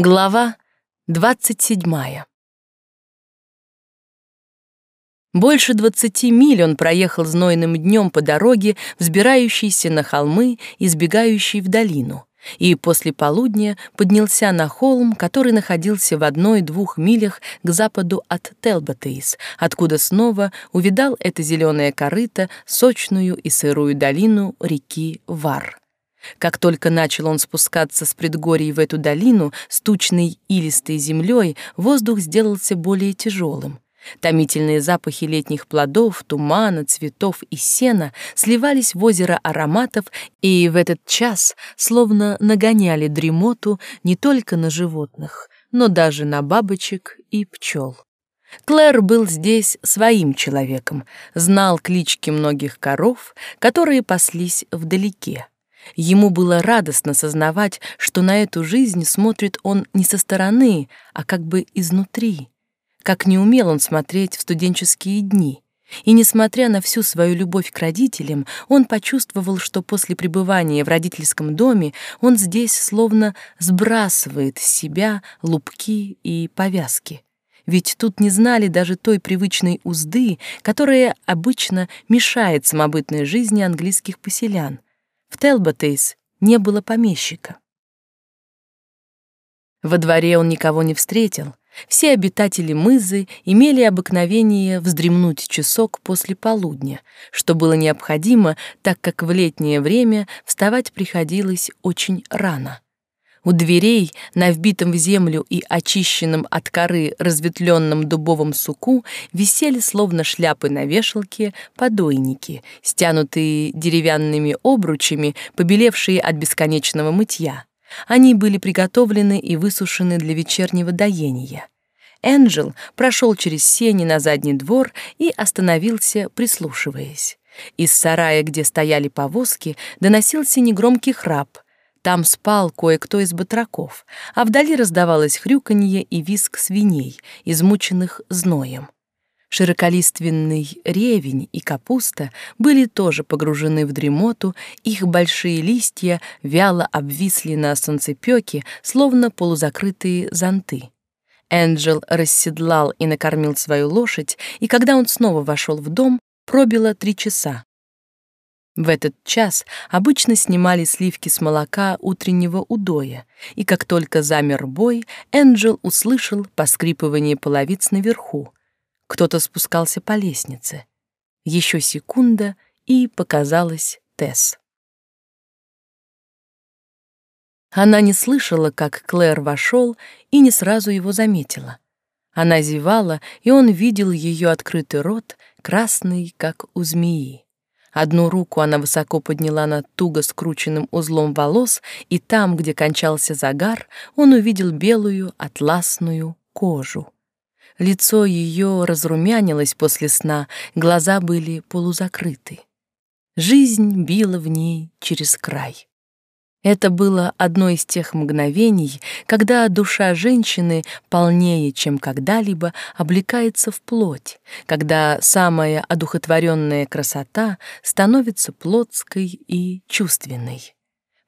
Глава двадцать седьмая. Больше двадцати миль он проехал знойным днем по дороге, взбирающейся на холмы и сбегающей в долину, и после полудня поднялся на холм, который находился в одной-двух милях к западу от Телботейс, откуда снова увидал это зеленое корыто, сочную и сырую долину реки Вар. Как только начал он спускаться с предгорий в эту долину с тучной илистой землей, воздух сделался более тяжелым. Томительные запахи летних плодов, тумана, цветов и сена сливались в озеро ароматов и в этот час словно нагоняли дремоту не только на животных, но даже на бабочек и пчел. Клэр был здесь своим человеком, знал клички многих коров, которые паслись вдалеке. Ему было радостно сознавать, что на эту жизнь смотрит он не со стороны, а как бы изнутри. Как не умел он смотреть в студенческие дни. И несмотря на всю свою любовь к родителям, он почувствовал, что после пребывания в родительском доме он здесь словно сбрасывает с себя лупки и повязки. Ведь тут не знали даже той привычной узды, которая обычно мешает самобытной жизни английских поселян — в Телботейс не было помещика. Во дворе он никого не встретил. Все обитатели мызы имели обыкновение вздремнуть часок после полудня, что было необходимо, так как в летнее время вставать приходилось очень рано. У дверей, на вбитом в землю и очищенном от коры разветвленном дубовом суку, висели словно шляпы на вешалке подойники, стянутые деревянными обручами, побелевшие от бесконечного мытья. Они были приготовлены и высушены для вечернего доения. Энджел прошел через сени на задний двор и остановился, прислушиваясь. Из сарая, где стояли повозки, доносился негромкий храп — там спал кое-кто из батраков, а вдали раздавалось хрюканье и визг свиней, измученных зноем. Широколиственный ревень и капуста были тоже погружены в дремоту, их большие листья вяло обвисли на солнцепёке, словно полузакрытые зонты. Энджел расседлал и накормил свою лошадь, и когда он снова вошел в дом, пробило три часа. В этот час обычно снимали сливки с молока утреннего удоя, и как только замер бой, Энджел услышал поскрипывание половиц наверху. Кто-то спускался по лестнице. Еще секунда, и показалась Тесс. Она не слышала, как Клэр вошел, и не сразу его заметила. Она зевала, и он видел ее открытый рот, красный, как у змеи. Одну руку она высоко подняла над туго скрученным узлом волос, и там, где кончался загар, он увидел белую атласную кожу. Лицо ее разрумянилось после сна, глаза были полузакрыты. Жизнь била в ней через край. Это было одно из тех мгновений, когда душа женщины полнее, чем когда-либо, облекается в плоть, когда самая одухотворенная красота становится плотской и чувственной.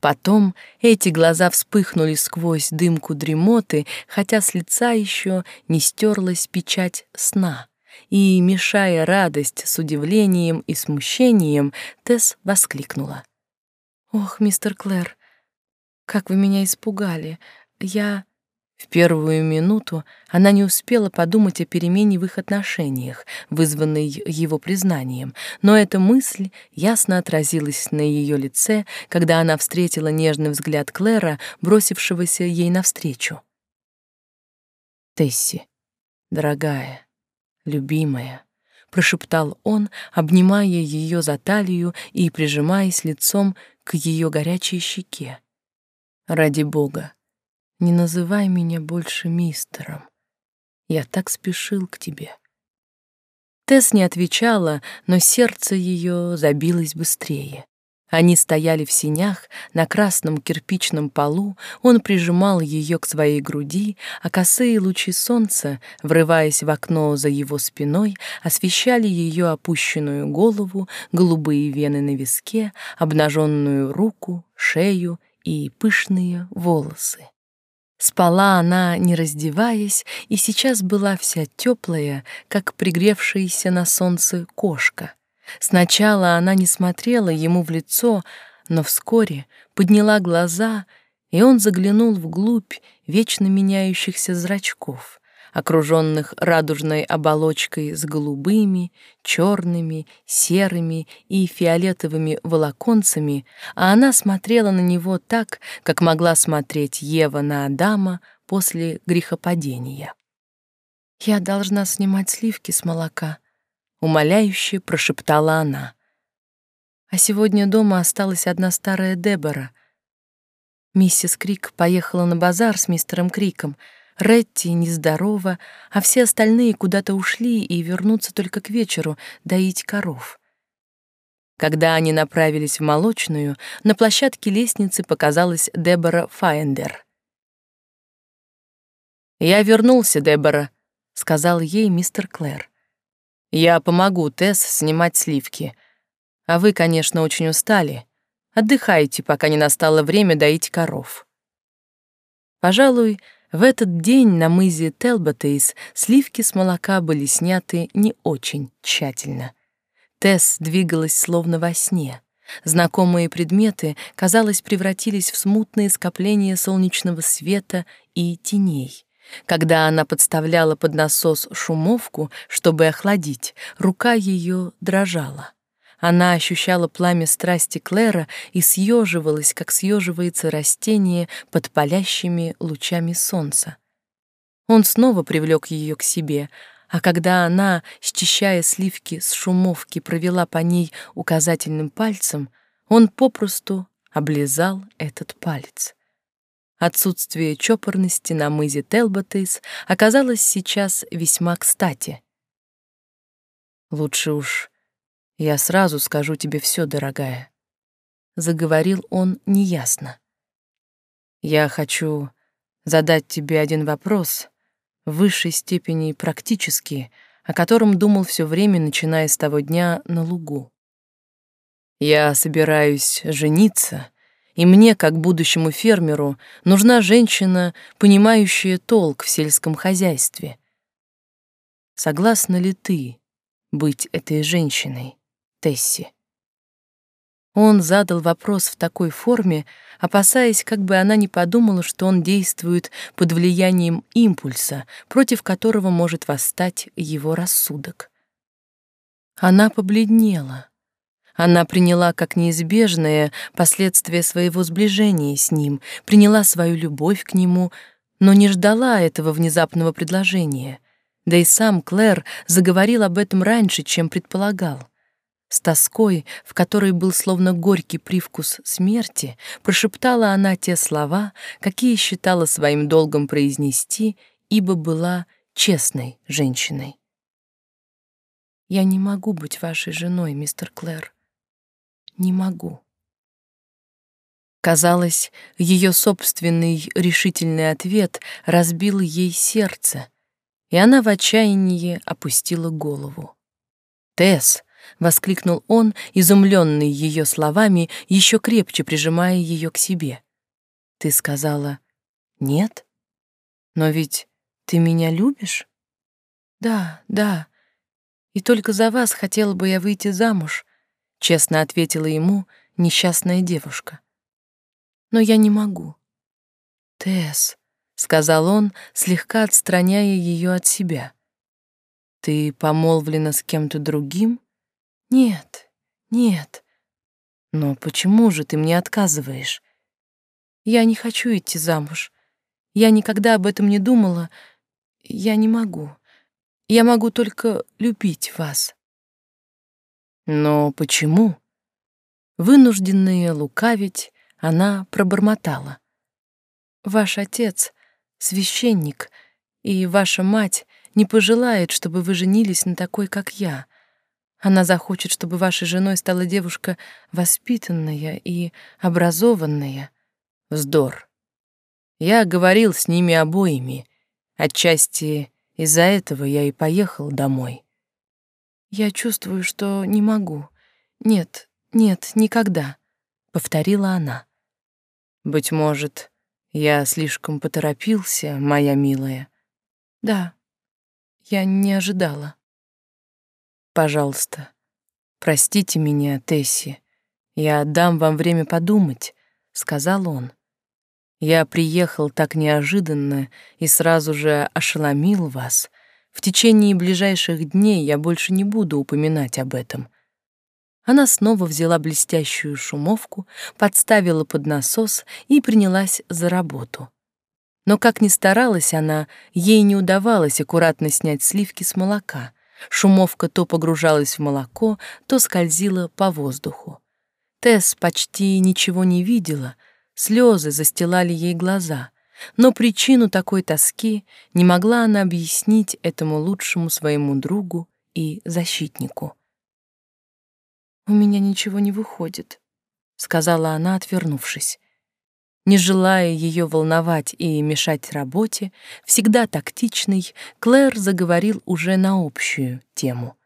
Потом эти глаза вспыхнули сквозь дымку дремоты, хотя с лица еще не стерлась печать сна. И, мешая радость с удивлением и смущением, Тесс воскликнула. «Ох, мистер Клэр, как вы меня испугали! Я...» В первую минуту она не успела подумать о перемене в их отношениях, вызванной его признанием, но эта мысль ясно отразилась на ее лице, когда она встретила нежный взгляд Клэра, бросившегося ей навстречу. «Тесси, дорогая, любимая», — прошептал он, обнимая ее за талию и прижимаясь лицом к ее горячей щеке. Ради бога, не называй меня больше мистером. Я так спешил к тебе. Тесс не отвечала, но сердце ее забилось быстрее. Они стояли в синях на красном кирпичном полу, он прижимал ее к своей груди, а косые лучи солнца, врываясь в окно за его спиной, освещали ее опущенную голову, голубые вены на виске, обнаженную руку, шею и пышные волосы. Спала она, не раздеваясь, и сейчас была вся теплая, как пригревшаяся на солнце кошка. Сначала она не смотрела ему в лицо, но вскоре подняла глаза, и он заглянул вглубь вечно меняющихся зрачков окруженных радужной оболочкой с голубыми, черными, серыми и фиолетовыми волоконцами, а она смотрела на него так, как могла смотреть Ева на Адама после грехопадения. «Я должна снимать сливки с молока», — умоляюще прошептала она. А сегодня дома осталась одна старая Дебора. Миссис Крик поехала на базар с мистером Криком — Ретти нездорова, а все остальные куда-то ушли и вернутся только к вечеру доить коров. Когда они направились в молочную, на площадке лестницы показалась Дебора Файендер. «Я вернулся, Дебора», — сказал ей мистер Клэр. «Я помогу Тесс снимать сливки. А вы, конечно, очень устали. Отдыхайте, пока не настало время доить коров». Пожалуй, в этот день на мызе Телботейс сливки с молока были сняты не очень тщательно. Тесс двигалась словно во сне. Знакомые предметы, казалось, превратились в смутные скопления солнечного света и теней. Когда она подставляла под насос шумовку, чтобы охладить, рука ее дрожала. Она ощущала пламя страсти Клэра и съеживалась, как съеживается растение под палящими лучами солнца. Он снова привлек ее к себе, а когда она, счищая сливки с шумовки, провела по ней указательным пальцем, он попросту облизал этот палец. Отсутствие чопорности на мызе Телботейс оказалось сейчас весьма кстати. Лучше уж я сразу скажу тебе все, дорогая. Заговорил он неясно. Я хочу задать тебе один вопрос, в высшей степени практический, о котором думал все время, начиная с того дня на лугу. Я собираюсь жениться, и мне, как будущему фермеру, нужна женщина, понимающая толк в сельском хозяйстве. Согласна ли ты быть этой женщиной? Тесси. Он задал вопрос в такой форме, опасаясь, как бы она не подумала, что он действует под влиянием импульса, против которого может восстать его рассудок. Она побледнела. Она приняла как неизбежное последствие своего сближения с ним, приняла свою любовь к нему, но не ждала этого внезапного предложения. Да и сам Клэр заговорил об этом раньше, чем предполагал. С тоской, в которой был словно горький привкус смерти, прошептала она те слова, какие считала своим долгом произнести, ибо была честной женщиной. «Я не могу быть вашей женой, мистер Клэр. Не могу». Казалось, ее собственный решительный ответ разбил ей сердце, и она в отчаянии опустила голову. «Тесс!» — воскликнул он, изумленный ее словами, еще крепче прижимая ее к себе. «Ты сказала «нет»? Но ведь ты меня любишь?» «Да, да. И только за вас хотела бы я выйти замуж», — честно ответила ему несчастная девушка. «Но я не могу». «Тесс», — сказал он, слегка отстраняя ее от себя. «Ты помолвлена с кем-то другим?» Нет, нет. Но почему же ты мне отказываешь? Я не хочу идти замуж. Я никогда об этом не думала. Я не могу. Я могу только любить вас. Но почему? Вынужденная лукавить, она пробормотала. Ваш отец — священник, и ваша мать не пожелает, чтобы вы женились на такой, как я — она захочет, чтобы вашей женой стала девушка воспитанная и образованная. Вздор. Я говорил с ними обоими. Отчасти из-за этого я и поехал домой. Я чувствую, что не могу. Нет, нет, никогда, повторила она. Быть может, Я слишком поторопился, моя милая. Да, я не ожидала. Пожалуйста, простите меня, Тесси. Я дам вам время подумать, сказал он. Я приехал так неожиданно и сразу же ошеломил вас. В течение ближайших дней я больше не буду упоминать об этом. Она снова взяла блестящую шумовку, подставила под насос и принялась за работу. Но как ни старалась она, ей не удавалось аккуратно снять сливки с молока. Шумовка то погружалась в молоко, то скользила по воздуху. Тесс почти ничего не видела, слезы застилали ей глаза, но причину такой тоски не могла она объяснить этому лучшему своему другу и защитнику. «У меня ничего не выходит», — сказала она, отвернувшись. Не желая ее волновать и мешать работе, всегда тактичный, Клэр заговорил уже на общую тему.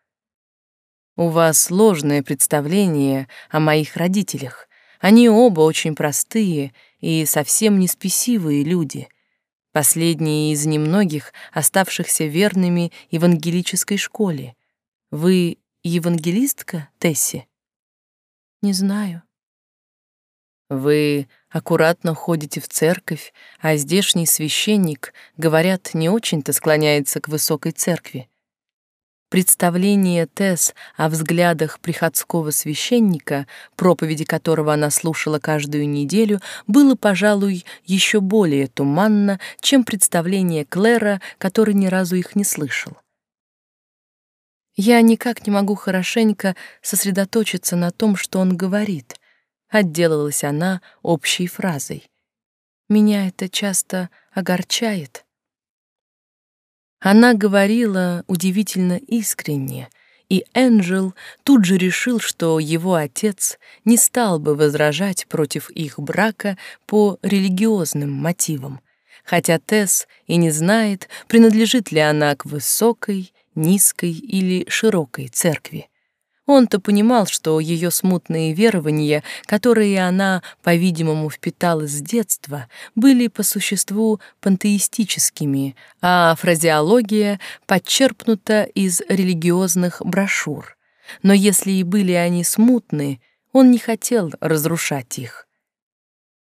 «У вас сложное представление о моих родителях. Они оба очень простые и совсем не спесивые люди. Последние из немногих, оставшихся верными евангелической школе. Вы евангелистка, Тесси?» Не знаю. Вы аккуратно ходите в церковь, а здешний священник, говорят, не очень-то склоняется к высокой церкви. Представление Тесс о взглядах приходского священника, проповеди которого она слушала каждую неделю, было, пожалуй, еще более туманно, чем представление Клэра, который ни разу их не слышал. Я никак не могу хорошенько сосредоточиться на том, что он говорит. Отделалась она общей фразой. Меня это часто огорчает. Она говорила удивительно искренне, и Энджел тут же решил, что его отец не стал бы возражать против их брака по религиозным мотивам, хотя Тесс и не знает, принадлежит ли она к высокой низкой или широкой церкви. Он-то понимал, что ее смутные верования, которые она, по-видимому, впитала с детства, были по существу пантеистическими, а фразеология подчерпнута из религиозных брошюр. Но если и были они смутны, он не хотел разрушать их.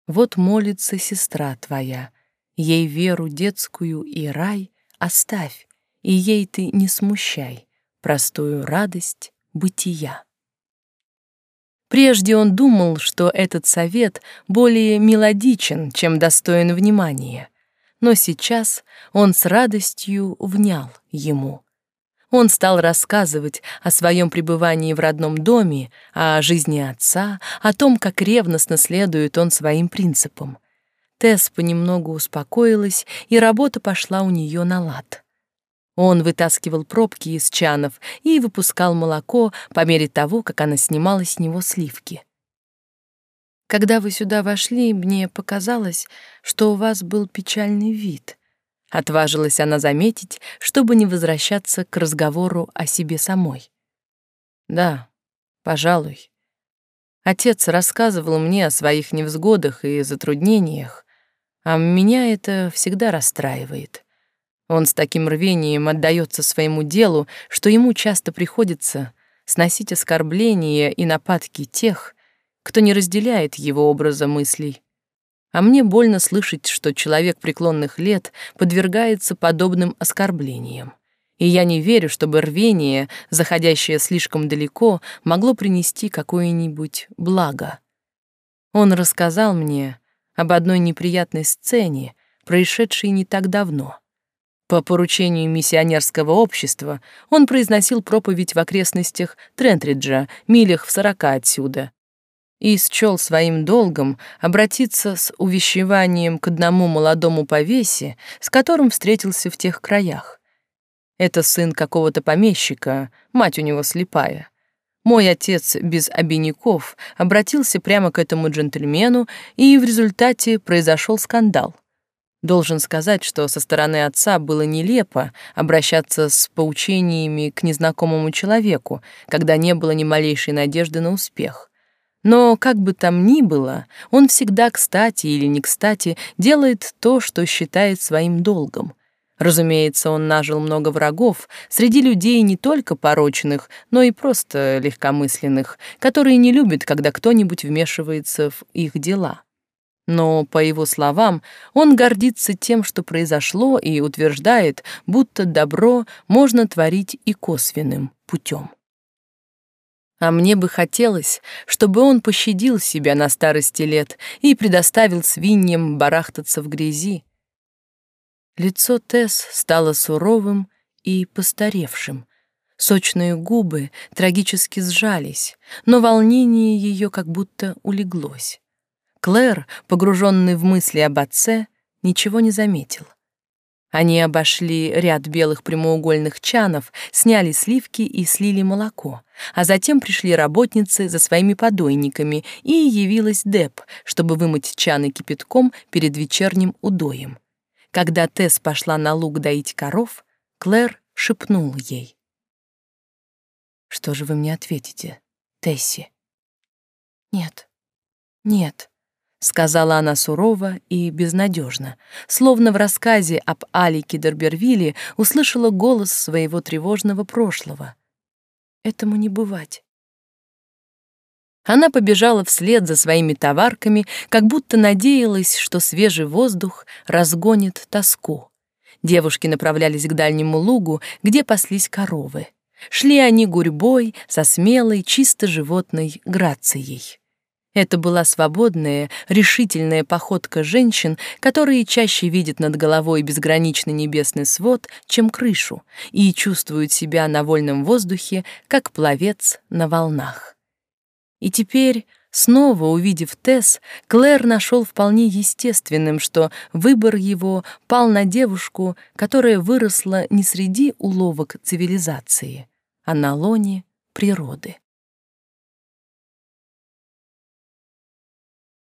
Вот молится сестра твоя, ей веру детскую и рай оставь, и ей ты не смущай простую радость бытия. Прежде он думал, что этот совет более мелодичен, чем достоин внимания, но сейчас он с радостью внял ему. Он стал рассказывать о своем пребывании в родном доме, о жизни отца, о том, как ревностно следует он своим принципам. Тесс понемногу успокоилась, и работа пошла у нее на лад. Он вытаскивал пробки из чанов и выпускал молоко по мере того, как она снимала с него сливки. Когда вы сюда вошли, мне показалось, что у вас был печальный вид. Отважилась она заметить, чтобы не возвращаться к разговору о себе самой. Да, пожалуй. Отец рассказывал мне о своих невзгодах и затруднениях, а меня это всегда расстраивает. Он с таким рвением отдается своему делу, что ему часто приходится сносить оскорбления и нападки тех, кто не разделяет его образа мыслей. А мне больно слышать, что человек преклонных лет подвергается подобным оскорблениям. И я не верю, чтобы рвение, заходящее слишком далеко, могло принести какое-нибудь благо. Он рассказал мне об одной неприятной сцене, происшедшей не так давно. По поручению миссионерского общества он произносил проповедь в окрестностях Трентриджа, милях в сорока отсюда, и счел своим долгом обратиться с увещеванием к одному молодому повесе, с которым встретился в тех краях. Это сын какого-то помещика, мать у него слепая. Мой отец без обиняков обратился прямо к этому джентльмену, и в результате произошел скандал. Должен сказать, что со стороны отца было нелепо обращаться с поучениями к незнакомому человеку, когда не было ни малейшей надежды на успех. Но, как бы там ни было, он всегда кстати или не кстати делает то, что считает своим долгом. Разумеется, он нажил много врагов среди людей не только порочных, но и просто легкомысленных, которые не любят, когда кто-нибудь вмешивается в их дела. Но, по его словам, он гордится тем, что произошло, и утверждает, будто добро можно творить и косвенным путем. А мне бы хотелось, чтобы он пощадил себя на старости лет и предоставил свиньям барахтаться в грязи. Лицо Тесс стало суровым и постаревшим. Сочные губы трагически сжались, но волнение ее как будто улеглось. Клэр, погруженный в мысли об отце, ничего не заметил. Они обошли ряд белых прямоугольных чанов, сняли сливки и слили молоко, а затем пришли работницы за своими подойниками, и явилась Деп, чтобы вымыть чаны кипятком перед вечерним удоем. Когда Тесс пошла на луг доить коров, Клэр шепнул ей. «Что же вы мне ответите, Тесси?» «Нет, нет», — сказала она сурово и безнадежно, словно в рассказе об Алике Дербервилле услышала голос своего тревожного прошлого. «Этому не бывать». Она побежала вслед за своими товарками, как будто надеялась, что свежий воздух разгонит тоску. Девушки направлялись к дальнему лугу, где паслись коровы. Шли они гурьбой со смелой, чисто животной грацией. Это была свободная, решительная походка женщин, которые чаще видят над головой безграничный небесный свод, чем крышу, и чувствуют себя на вольном воздухе, как пловец на волнах. И теперь, снова увидев Тесс, Клэр нашел вполне естественным, что выбор его пал на девушку, которая выросла не среди уловок цивилизации, а на лоне природы.